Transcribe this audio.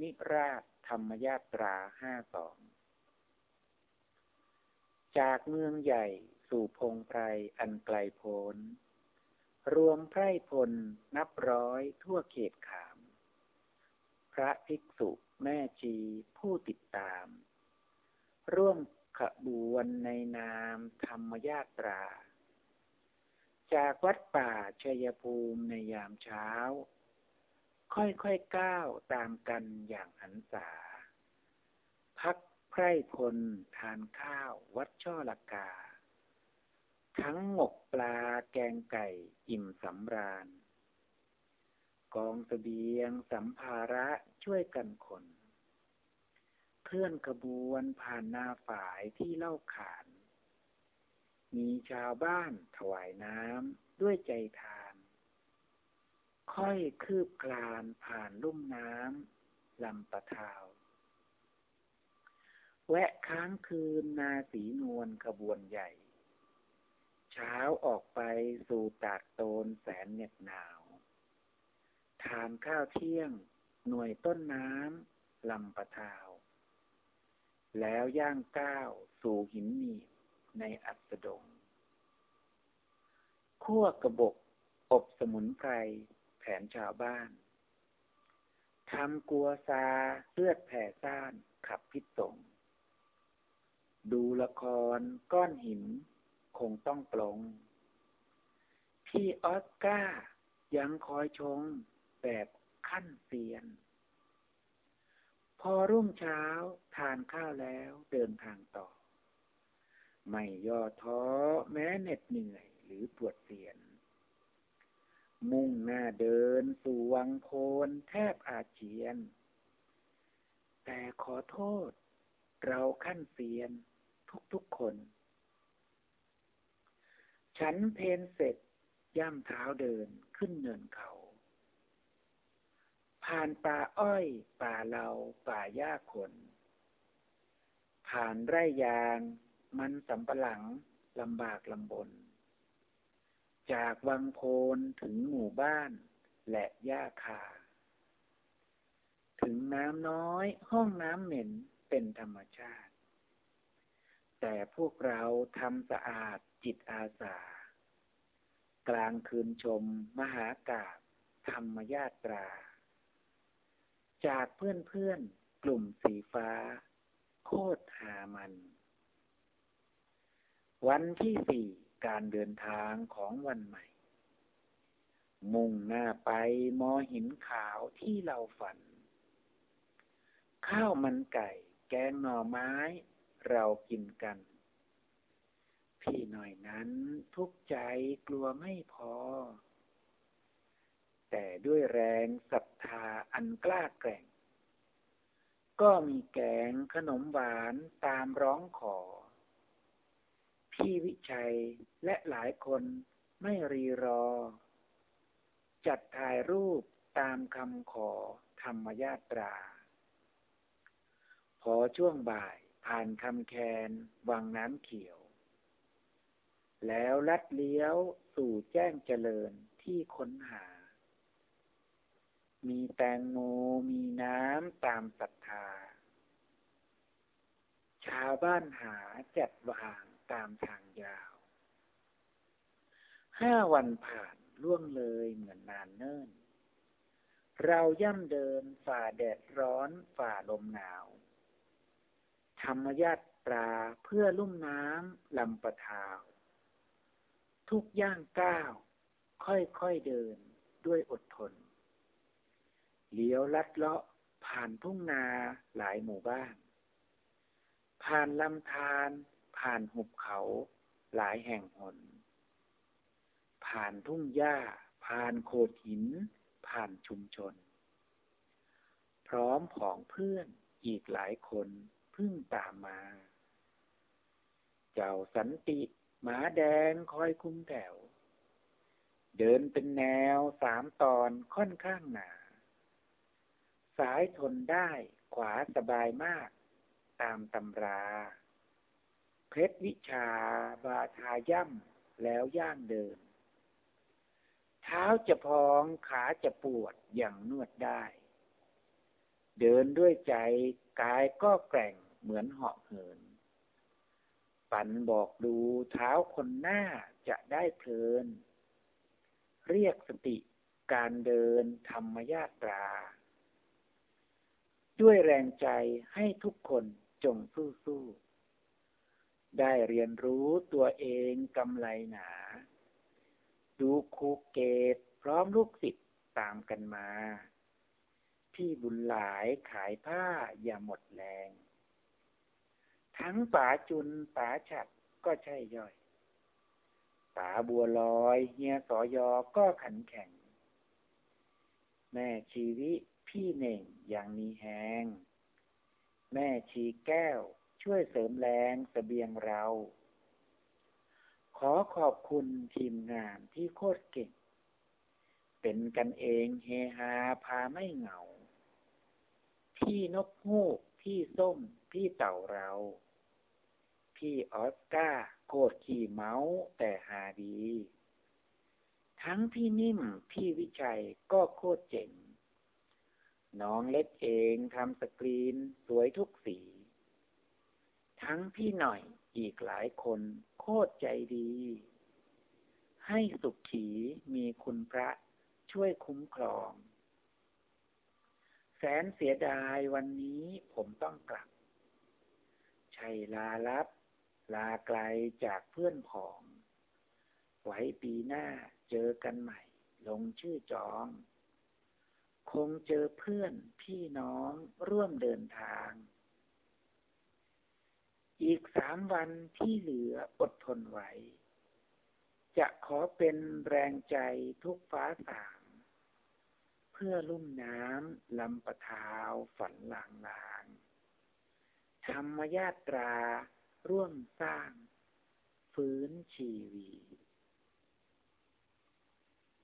นิราชธรรมยาตราห้าสอง จากเมืองใหญ่สู่พงไพรอันไกลโพ้น รวมไพรพลนับร้อยทั่วเขตขาม พระภิกษุแม่ชีผู้ติดตาม ร่วมขบวนในนามธรรมยาตรา จากวัดป่าชัยภูมิในยามเช้า ค่อยๆก้าวตามกันอย่างหันษา พักไพร่พลทานข้าววัดช่อละกา ทั้งหมกปลาแกงไก่อิ่มสำราญ กองสเสบียงสัมภาระช่วยกันคน เคลื่อนขบวนผ่านนาฝายที่เล่าขาน มีชาวบ้านถวายน้ำด้วยใจทาน ค่อยคืบคลานผ่านลุ่มน้ำลำปะทาว แวะค้างคืนนาสีนวลขบวนใหญ่ เช้าออกไปสู่ตากโตนแสนเหน็ดหนาว ทานข้าวเที่ยงหน่วยต้นน้ำลำปะทาว แล้วย่างก้าวสู่หินหนีบในอัสดงขั้วกระบกอบสมุนไพร แผนชาวบ้านทำกัวซาเลือดแผ่ซ่านขับพิษสงดูละครก้อนหินคงต้องปลง พี่ออสการ์ยังคอยชงแบบขั้นเซียน พอรุ่งเช้าทานข้าวแล้วเดินทางต่อ ไม่ย่อท้อแม้เหน็ดเหนื่อยหรือปวดเสียน มุ่งหน้าเดินสู่วังโพนแทบอาเจียน แต่ขอโทษ เราขั้นเสียนทุกๆคน ฉันเพนเสร็จย่ำเท้าเดินขึ้นเนินเขา ผ่านป่าอ้อย ป่าเหลาป่าหญ้าขน ผ่านไร่ยาง มันสำปะหลังลำบากลำบน จากวังโพนถึงหมู่บ้านและหญ้าคา ถึงน้ำน้อยห้องน้ำเหม็นเป็นธรรมชาติ แต่พวกเราทำสะอาดจิตอาสา กลางคืนชมมหากาบธรรมญาตรา จากเพื่อนๆกลุ่มสีฟ้า โคตรหามัน วันที่สี่ การเดินทางของวันใหม่ มุ่งหน้าไปมอหินขาวที่เราฝัน ข้าวมันไก่ แกงหน่อไม้ เรากินกัน พี่หน่อยนั้นทุกใจกลัวไม่พอ แต่ด้วยแรงศรัทธาอันกล้าแกร่ง ก็มีแกงขนมหวานตามร้องขอ พี่วิชัยและหลายคนไม่รีรอ จัดถ่ายรูปตามคำขอธรรมญาตรา พอช่วงบ่ายผ่านคำแคนวังน้ำเขียว แล้วลัดเลี้ยวสู่แจ้งเจริญที่ค้นหา มีแตงโมมีน้ำตามศรัทธา ชาวบ้านหาจัดวาง ตามทางยาว ห้าวันผ่านล่วงเลยเหมือนนานเนิ่น เราย่ำเดินฝ่าแดดร้อนฝ่าลมหนาว ธรรมญาตราเพื่อลุ่มน้ำลำปะทาว ทุกย่างก้าว ค่อยๆเดินด้วยอดทน เลี้ยวลัดเลาะผ่านทุ่งนาหลายหมู่บ้าน ผ่านลำธาร ผ่านหุบเขาหลายแห่งหน ผ่านทุ่งหญ้า ผ่านโขดหิน ผ่านชุมชน พร้อมของเพื่อนอีกหลายคนพึ่งตามมา เจ้าสันติหมาแดงคอยคุ้มแถว เดินเป็นแนวสามตอนค่อนข้างหนาสายทนได้ขวาสบายมาก ตามตำรา เพชรวิชาบาทาย่ำแล้วย่างเดิน เท้าจะพองขาจะปวดอย่างนวดได้ เดินด้วยใจกายก็แกร่งเหมือนเหาะเหิน ปันบอกดูเท้าคนหน้าจะได้เพลิน เรียกสติการเดินธรรมญาตรา ด้วยแรงใจให้ทุกคนจงสู้สู้ ได้เรียนรู้ตัวเองกำไรหนา ดูคูเกตพร้อมลูกศิษย์ตามกันมา พี่บุญหลายขายผ้าอย่าหมดแรง ทั้งป๋าจุนป๋าฉัดก็ใช่ย่อยป๋าบัวลอยเฮียสอยอก็ขันแข่งแม่ชีวิพี่เน่งอย่างมีแหง แม่ชีแก้ว ช่วยเสริมแรงสเสบียงเรา ขอขอบคุณทีมงานที่โคตรเก่ง เป็นกันเองเฮฮาพาไม่เหงา พี่นกฮูก พี่ส้ม พี่เต่าเรา พี่ออสการ์โคตรขี่เมาส์แต่หาดี ทั้งพี่นิ่ม พี่วิชัยก็โคตรเจ๋งน้องเล็กเองทำสกรีนสวยทุกสี ทั้งพี่หน่อยอีกหลายคนโคตรใจดี ให้สุขขีมีคุณพระช่วยคุ้มครอง แสนเสียดายวันนี้ผมต้องกลับใช่ลาลับ ลาไกลจากเพื่อนผอง ไว้ปีหน้าเจอกันใหม่ ลงชื่อจอง คงเจอเพื่อนพี่น้องร่วมเดินทาง อีกสามวันที่เหลืออดทนไว้ จะขอเป็นแรงใจทุกฟ้าสาง เพื่อลุ่มน้ำลำปะทาวฝันลางลางธรรมญาตราร่วมสร้าง ฟื้นชีวี